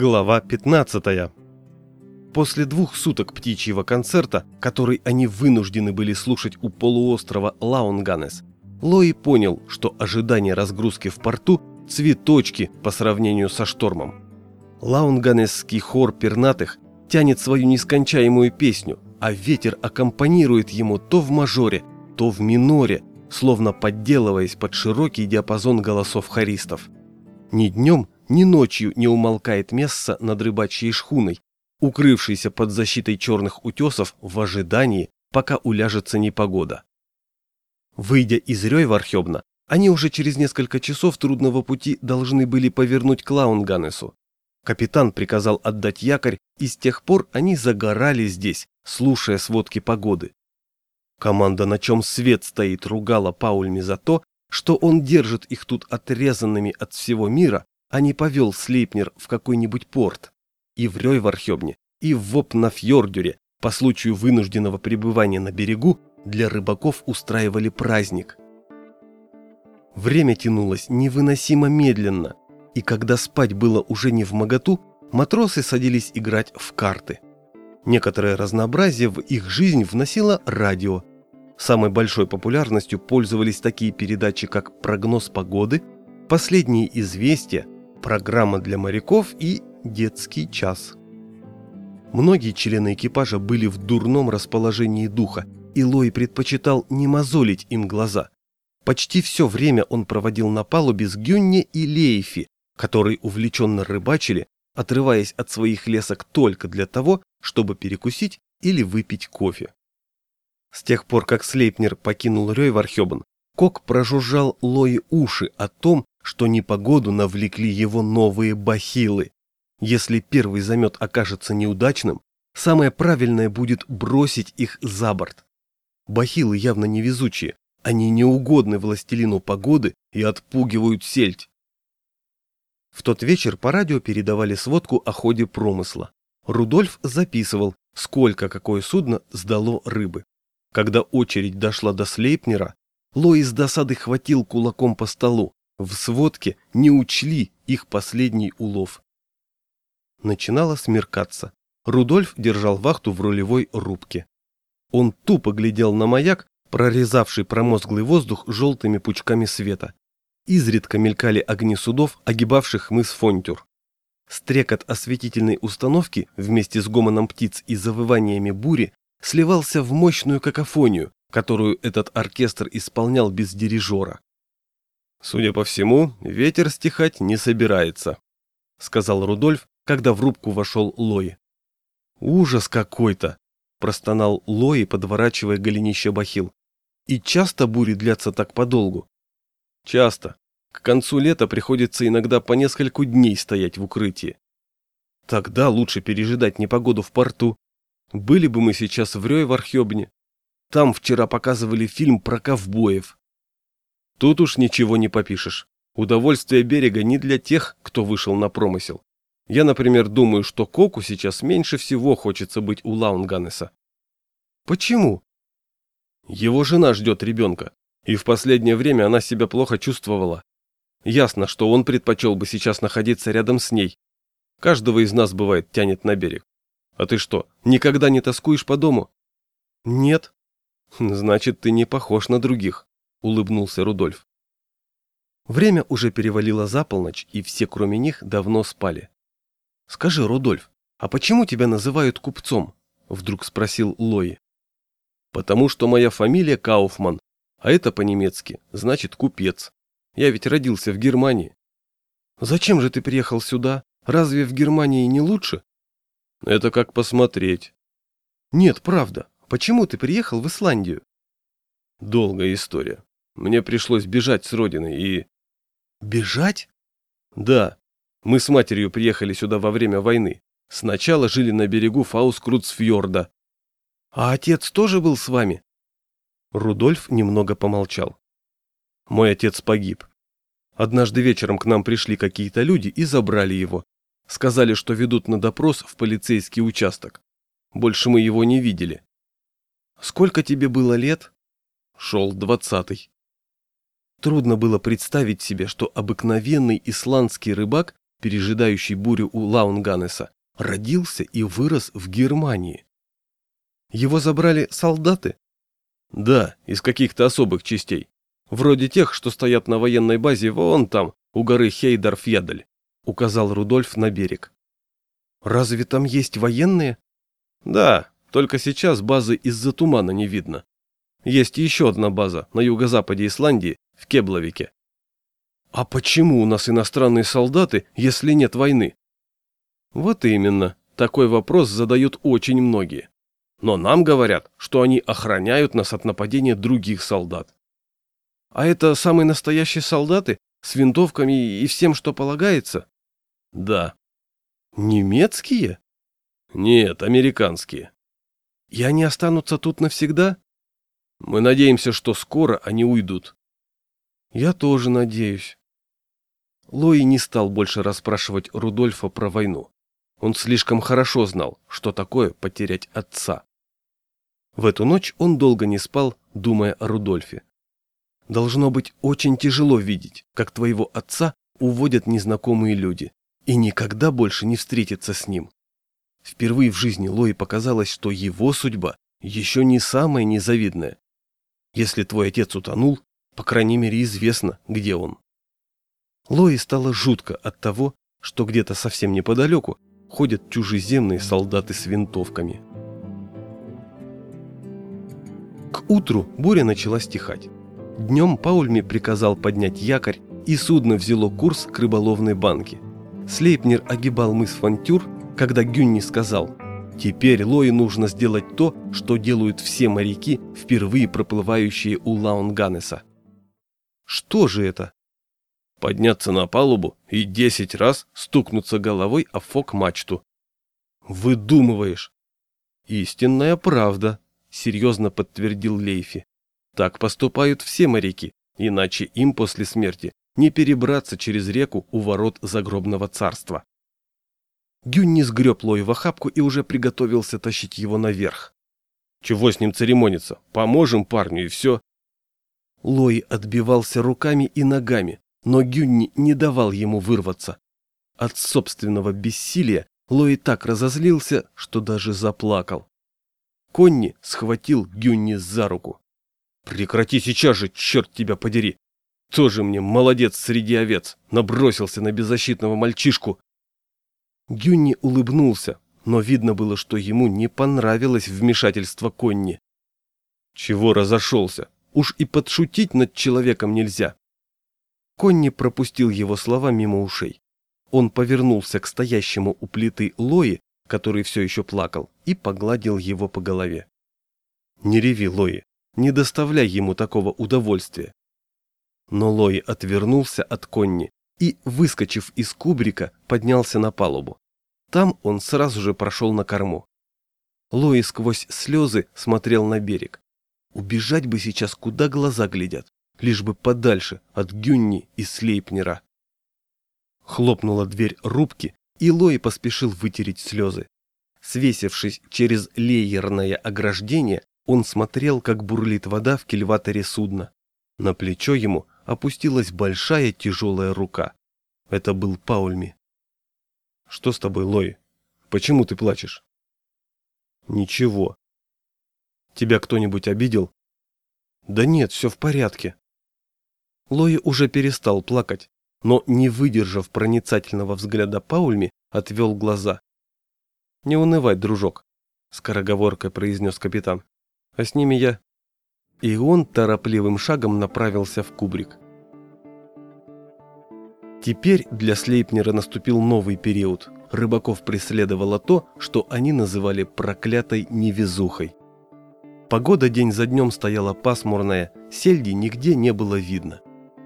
Глава 15. После двух суток птичьего концерта, который они вынуждены были слушать у полуострова Лаунганес, Лои понял, что ожидание разгрузки в порту – цветочки по сравнению со штормом. Лаунганесский хор пернатых тянет свою нескончаемую песню, а ветер аккомпанирует ему то в мажоре, то в миноре, словно подделываясь под широкий диапазон голосов хористов. Ни днем, ни ночью не умолкает месса над рыбачьей шхуной, укрывшейся под защитой черных утесов в ожидании, пока уляжется непогода. Выйдя из Рёйвархёбна, они уже через несколько часов трудного пути должны были повернуть к Лаунганесу. Капитан приказал отдать якорь, и с тех пор они загорали здесь, слушая сводки погоды. Команда, на чем свет стоит, ругала Паульми за то, что он держит их тут отрезанными от всего мира, а не повел Слейпнер в какой-нибудь порт. И в Рёйвархёбне, и в Вопнафьордюре по случаю вынужденного пребывания на берегу для рыбаков устраивали праздник. Время тянулось невыносимо медленно, и когда спать было уже не в моготу, матросы садились играть в карты. Некоторое разнообразие в их жизнь вносило радио. Самой большой популярностью пользовались такие передачи, как «Прогноз погоды», «Последние известия», программа для моряков и детский час. Многие члены экипажа были в дурном расположении духа, и Лой предпочитал не мозолить им глаза. Почти все время он проводил на палубе с Гюнне и Лейфи, которые увлеченно рыбачили, отрываясь от своих лесок только для того, чтобы перекусить или выпить кофе. С тех пор, как Слейпнер покинул Рёйвархёбен, Кок прожужжал Лои уши о том, что непогоду навлекли его новые бахилы. Если первый замет окажется неудачным, самое правильное будет бросить их за борт. Бахилы явно невезучие, они неугодны властелину погоды и отпугивают сельдь. В тот вечер по радио передавали сводку о ходе промысла. Рудольф записывал, сколько какое судно сдало рыбы. Когда очередь дошла до Слейпнера, Лои с досады хватил кулаком по столу. В сводке не учли их последний улов. Начинало смеркаться. Рудольф держал вахту в рулевой рубке. Он тупо глядел на маяк, прорезавший промозглый воздух желтыми пучками света. Изредка мелькали огни судов, огибавших мыс Фонтюр. Стрекот осветительной установки вместе с гомоном птиц и завываниями бури сливался в мощную какофонию, которую этот оркестр исполнял без дирижера. «Судя по всему, ветер стихать не собирается», — сказал Рудольф, когда в рубку вошел Лои. «Ужас какой-то!» — простонал Лои, подворачивая голенище бахил. «И часто бури длятся так подолгу?» «Часто. К концу лета приходится иногда по нескольку дней стоять в укрытии. Тогда лучше пережидать непогоду в порту. Были бы мы сейчас в Рёй-Вархёбне. Там вчера показывали фильм про ковбоев. Тут уж ничего не попишешь. Удовольствие берега не для тех, кто вышел на промысел. Я, например, думаю, что Коку сейчас меньше всего хочется быть у Лаунганеса. Почему? Его жена ждет ребенка, и в последнее время она себя плохо чувствовала. Ясно, что он предпочел бы сейчас находиться рядом с ней. Каждого из нас, бывает, тянет на берег. А ты что, никогда не тоскуешь по дому? Нет. Значит, ты не похож на других. — улыбнулся Рудольф. Время уже перевалило за полночь, и все, кроме них, давно спали. «Скажи, Рудольф, а почему тебя называют купцом?» — вдруг спросил Лои. «Потому что моя фамилия Кауфман, а это по-немецки, значит купец. Я ведь родился в Германии». «Зачем же ты приехал сюда? Разве в Германии не лучше?» «Это как посмотреть». «Нет, правда. Почему ты приехал в Исландию?» «Долгая история. Мне пришлось бежать с родины и... Бежать? Да. Мы с матерью приехали сюда во время войны. Сначала жили на берегу Фаускрудсфьорда. А отец тоже был с вами? Рудольф немного помолчал. Мой отец погиб. Однажды вечером к нам пришли какие-то люди и забрали его. Сказали, что ведут на допрос в полицейский участок. Больше мы его не видели. Сколько тебе было лет? Шел двадцатый. Трудно было представить себе, что обыкновенный исландский рыбак пережидающий бурю у Лаунганеса, родился и вырос в Германии. Его забрали солдаты? Да, из каких-то особых частей. Вроде тех, что стоят на военной базе вон там, у горы Хейдарфьядель, указал Рудольф на берег. Разве там есть военные? Да, только сейчас базы из-за тумана не видно. Есть еще одна база на юго-западе Исландии, в Кебловике. А почему у нас иностранные солдаты, если нет войны? Вот именно, такой вопрос задают очень многие. Но нам говорят, что они охраняют нас от нападения других солдат. А это самые настоящие солдаты с винтовками и всем, что полагается? Да. Немецкие? Нет, американские. И они останутся тут навсегда? Мы надеемся, что скоро они уйдут. Я тоже надеюсь. Лои не стал больше расспрашивать Рудольфа про войну. Он слишком хорошо знал, что такое потерять отца. В эту ночь он долго не спал, думая о Рудольфе. Должно быть очень тяжело видеть, как твоего отца уводят незнакомые люди, и никогда больше не встретиться с ним. Впервые в жизни Лои показалось, что его судьба еще не самая незавидная. Если твой отец утонул, по крайней мере известно, где он. Лои стало жутко от того, что где-то совсем неподалеку ходят чужеземные солдаты с винтовками. К утру буря начала стихать. Днем Паульми приказал поднять якорь, и судно взяло курс к рыболовной банке. Слейпнер огибал мыс Фантюр, когда Гюнни сказал «Теперь Лои нужно сделать то, что делают все моряки, впервые проплывающие у Лаунганеса». «Что же это?» подняться на палубу и десять раз стукнуться головой о фок-мачту. «Выдумываешь!» «Истинная правда», — серьезно подтвердил Лейфи. «Так поступают все моряки, иначе им после смерти не перебраться через реку у ворот загробного царства». Гюнни сгреб Лой в охапку и уже приготовился тащить его наверх. «Чего с ним церемониться? Поможем парню и все». Лой отбивался руками и ногами, но Гюнни не давал ему вырваться. От собственного бессилия Лои так разозлился, что даже заплакал. Конни схватил Гюнни за руку. «Прекрати сейчас же, черт тебя подери! Тоже мне молодец среди овец, набросился на беззащитного мальчишку!» Гюнни улыбнулся, но видно было, что ему не понравилось вмешательство Конни. «Чего разошелся? Уж и подшутить над человеком нельзя!» Конни пропустил его слова мимо ушей. Он повернулся к стоящему у плиты Лои, который все еще плакал, и погладил его по голове. «Не реви, Лои, не доставляй ему такого удовольствия». Но Лои отвернулся от Конни и, выскочив из кубрика, поднялся на палубу. Там он сразу же прошел на корму. Лои сквозь слезы смотрел на берег. Убежать бы сейчас, куда глаза глядят лишь бы подальше от Гюнни и Слейпнера. Хлопнула дверь рубки, и Лои поспешил вытереть слезы. Свесившись через леерное ограждение, он смотрел, как бурлит вода в кильваторе судна. На плечо ему опустилась большая тяжелая рука. Это был Паульми. «Что с тобой, Лои? Почему ты плачешь?» «Ничего». «Тебя кто-нибудь обидел?» «Да нет, все в порядке». Лои уже перестал плакать, но, не выдержав проницательного взгляда Паульми, отвел глаза. «Не унывай, дружок», — скороговоркой произнес капитан. «А с ними я...» И он торопливым шагом направился в кубрик. Теперь для Слейпнера наступил новый период. Рыбаков преследовало то, что они называли проклятой невезухой. Погода день за днем стояла пасмурная, сельди нигде не было видно.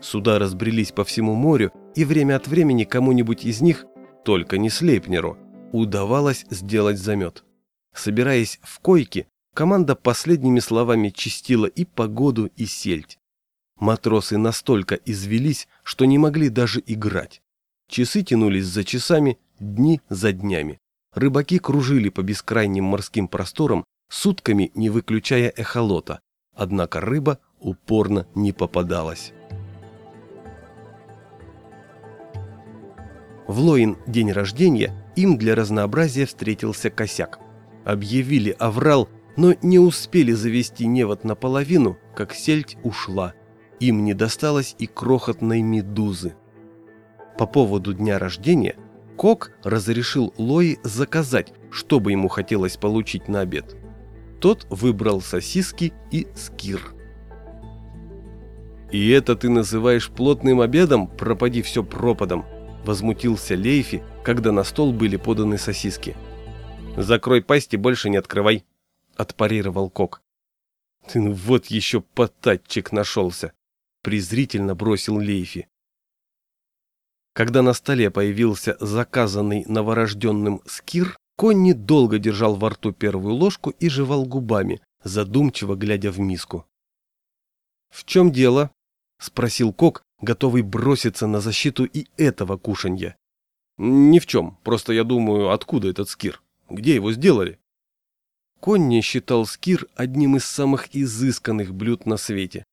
Суда разбрелись по всему морю, и время от времени кому-нибудь из них, только не Слейпнеру, удавалось сделать замет. Собираясь в койке, команда последними словами чистила и погоду, и сельдь. Матросы настолько извелись, что не могли даже играть. Часы тянулись за часами, дни за днями. Рыбаки кружили по бескрайним морским просторам, сутками не выключая эхолота, однако рыба упорно не попадалась. В Лоин день рождения им для разнообразия встретился косяк. Объявили аврал, но не успели завести невод наполовину, как сельдь ушла. Им не досталось и крохотной медузы. По поводу дня рождения Кок разрешил Лои заказать, что бы ему хотелось получить на обед. Тот выбрал сосиски и скир. «И это ты называешь плотным обедом? Пропади все пропадом!» Возмутился Лейфи, когда на стол были поданы сосиски. «Закрой пасть и больше не открывай!» Отпарировал Кок. «Ты ну вот еще потатчик нашелся!» Презрительно бросил Лейфи. Когда на столе появился заказанный новорожденным скир, Конни долго держал во рту первую ложку и жевал губами, задумчиво глядя в миску. «В чем дело?» — спросил Кок, готовый броситься на защиту и этого кушанья. «Ни в чем, просто я думаю, откуда этот скир? Где его сделали?» Конни считал скир одним из самых изысканных блюд на свете.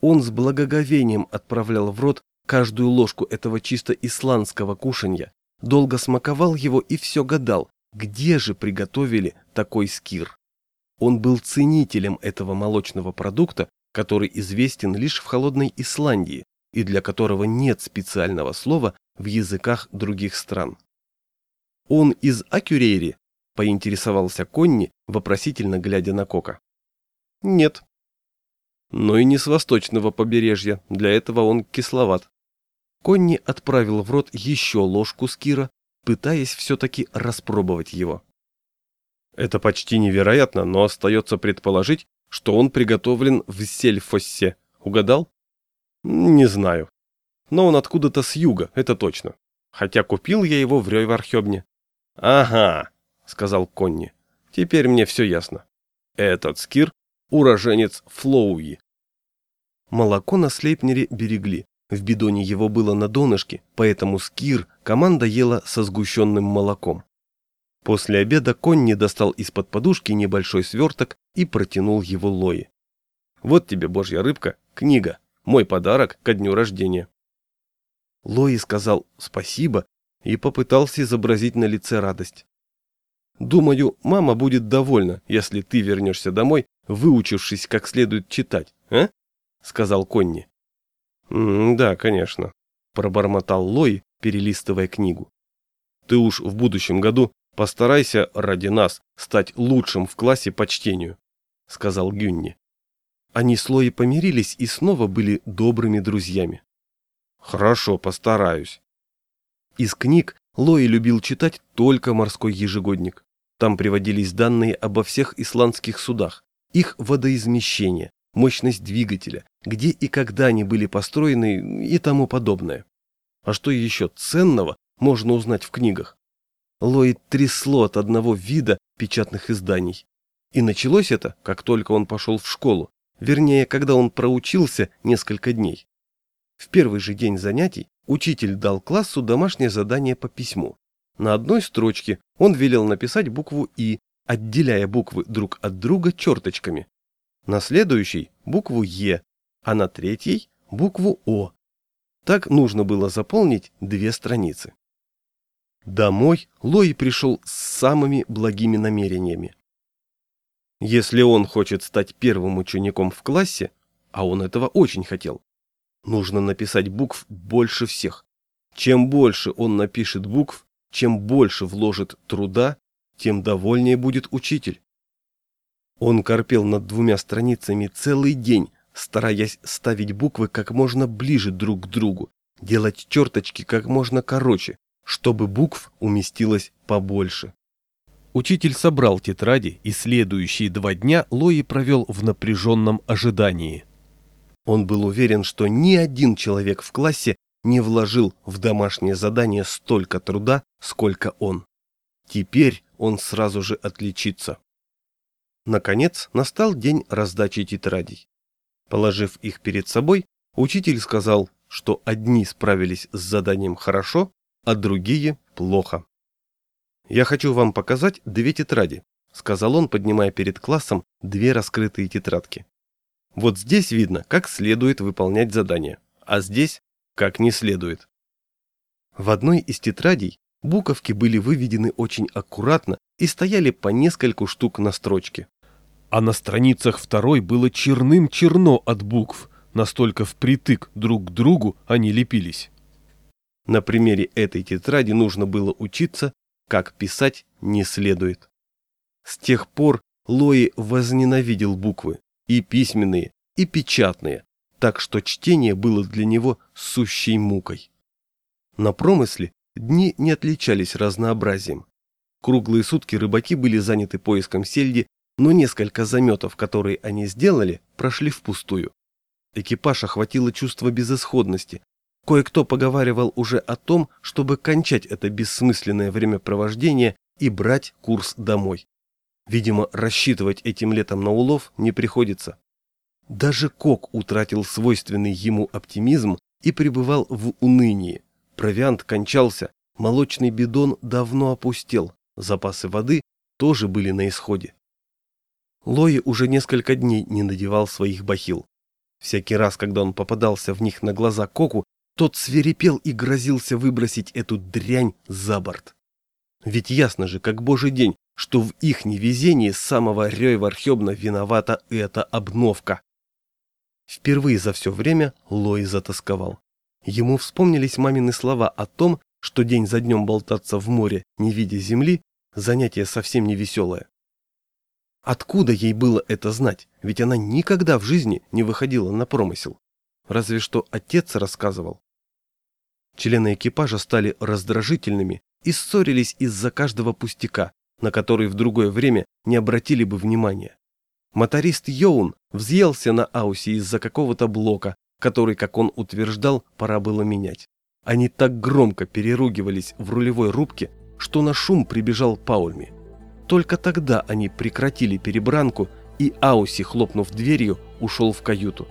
Он с благоговением отправлял в рот каждую ложку этого чисто исландского кушанья, долго смаковал его и все гадал, где же приготовили такой скир. Он был ценителем этого молочного продукта который известен лишь в холодной Исландии и для которого нет специального слова в языках других стран. «Он из Акюрейри?» – поинтересовался Конни, вопросительно глядя на Кока. «Нет». «Но и не с восточного побережья, для этого он кисловат». Конни отправил в рот еще ложку скира, пытаясь все-таки распробовать его. Это почти невероятно, но остается предположить, что он приготовлен в Сельфоссе. Угадал? Не знаю. Но он откуда-то с юга, это точно. Хотя купил я его в Рёйвархёбне. Ага, сказал Конни. Теперь мне все ясно. Этот скир – уроженец Флоуи. Молоко на Слейпнере берегли. В бидоне его было на донышке, поэтому скир команда ела со сгущенным молоком. После обеда Конни достал из-под подушки небольшой сверток и протянул его Лои. «Вот тебе, божья рыбка, книга, мой подарок ко дню рождения». Лои сказал «спасибо» и попытался изобразить на лице радость. «Думаю, мама будет довольна, если ты вернешься домой, выучившись как следует читать, а?» — сказал Конни. «Да, конечно», — пробормотал Лои, перелистывая книгу. «Ты уж в будущем году постарайся ради нас стать лучшим в классе по чтению. — сказал Гюнни. Они с Лоей помирились и снова были добрыми друзьями. «Хорошо, постараюсь». Из книг Лои любил читать только морской ежегодник. Там приводились данные обо всех исландских судах, их водоизмещение, мощность двигателя, где и когда они были построены и тому подобное. А что еще ценного можно узнать в книгах? Лоид трясло от одного вида печатных изданий. И началось это, как только он пошел в школу, вернее, когда он проучился несколько дней. В первый же день занятий учитель дал классу домашнее задание по письму. На одной строчке он велел написать букву «И», отделяя буквы друг от друга черточками. На следующей – букву «Е», а на третьей – букву «О». Так нужно было заполнить две страницы. Домой Лои пришел с самыми благими намерениями. Если он хочет стать первым учеником в классе, а он этого очень хотел, нужно написать букв больше всех. Чем больше он напишет букв, чем больше вложит труда, тем довольнее будет учитель. Он корпел над двумя страницами целый день, стараясь ставить буквы как можно ближе друг к другу, делать черточки как можно короче, чтобы букв уместилось побольше. Учитель собрал тетради, и следующие два дня Лои провел в напряженном ожидании. Он был уверен, что ни один человек в классе не вложил в домашнее задание столько труда, сколько он. Теперь он сразу же отличится. Наконец настал день раздачи тетрадей. Положив их перед собой, учитель сказал, что одни справились с заданием хорошо, а другие плохо. «Я хочу вам показать две тетради», — сказал он, поднимая перед классом две раскрытые тетрадки. «Вот здесь видно, как следует выполнять задание, а здесь — как не следует». В одной из тетрадей буковки были выведены очень аккуратно и стояли по нескольку штук на строчке. А на страницах второй было черным-черно от букв, настолько впритык друг к другу они лепились. На примере этой тетради нужно было учиться, как писать не следует. С тех пор Лои возненавидел буквы, и письменные, и печатные, так что чтение было для него сущей мукой. На промысле дни не отличались разнообразием. Круглые сутки рыбаки были заняты поиском сельди, но несколько заметов, которые они сделали, прошли впустую. Экипаж охватило чувство безысходности. Кое-кто поговаривал уже о том, чтобы кончать это бессмысленное времяпровождение и брать курс домой. Видимо, рассчитывать этим летом на улов не приходится. Даже Кок утратил свойственный ему оптимизм и пребывал в унынии. Провиант кончался, молочный бидон давно опустел, запасы воды тоже были на исходе. Лои уже несколько дней не надевал своих бахил. Всякий раз, когда он попадался в них на глаза Коку, тот свирепел и грозился выбросить эту дрянь за борт. Ведь ясно же, как божий день, что в их невезении самого Рёйвархёбна виновата эта обновка. Впервые за все время Лои затасковал. Ему вспомнились мамины слова о том, что день за днем болтаться в море, не видя земли, занятие совсем не веселое. Откуда ей было это знать? Ведь она никогда в жизни не выходила на промысел. Разве что отец рассказывал. Члены экипажа стали раздражительными и ссорились из-за каждого пустяка, на который в другое время не обратили бы внимания. Моторист Йоун взъелся на Аусе из-за какого-то блока, который, как он утверждал, пора было менять. Они так громко переругивались в рулевой рубке, что на шум прибежал Паульми. Только тогда они прекратили перебранку, и Ауси, хлопнув дверью, ушел в каюту.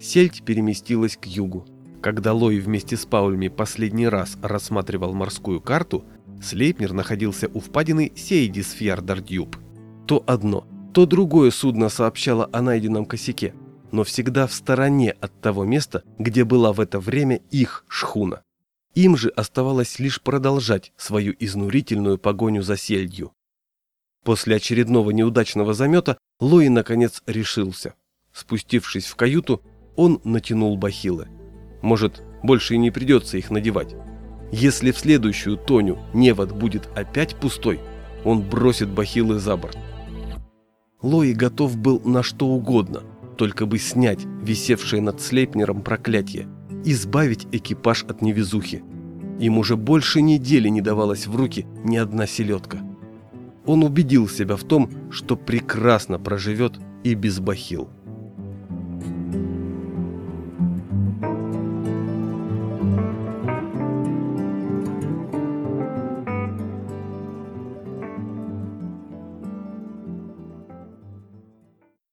Сельдь переместилась к югу. Когда Лой вместе с Паульми последний раз рассматривал морскую карту, Слейпнер находился у впадины Сейдисфьярдардюб. То одно, то другое судно сообщало о найденном косяке, но всегда в стороне от того места, где была в это время их шхуна. Им же оставалось лишь продолжать свою изнурительную погоню за сельдью. После очередного неудачного замета Лои наконец решился. Спустившись в каюту, он натянул бахилы. Может, больше и не придется их надевать. Если в следующую Тоню невод будет опять пустой, он бросит бахилы за борт. Лои готов был на что угодно, только бы снять висевшее над Слейпнером проклятие, избавить экипаж от невезухи. Им уже больше недели не давалась в руки ни одна селедка. Он убедил себя в том, что прекрасно проживет и без бахил.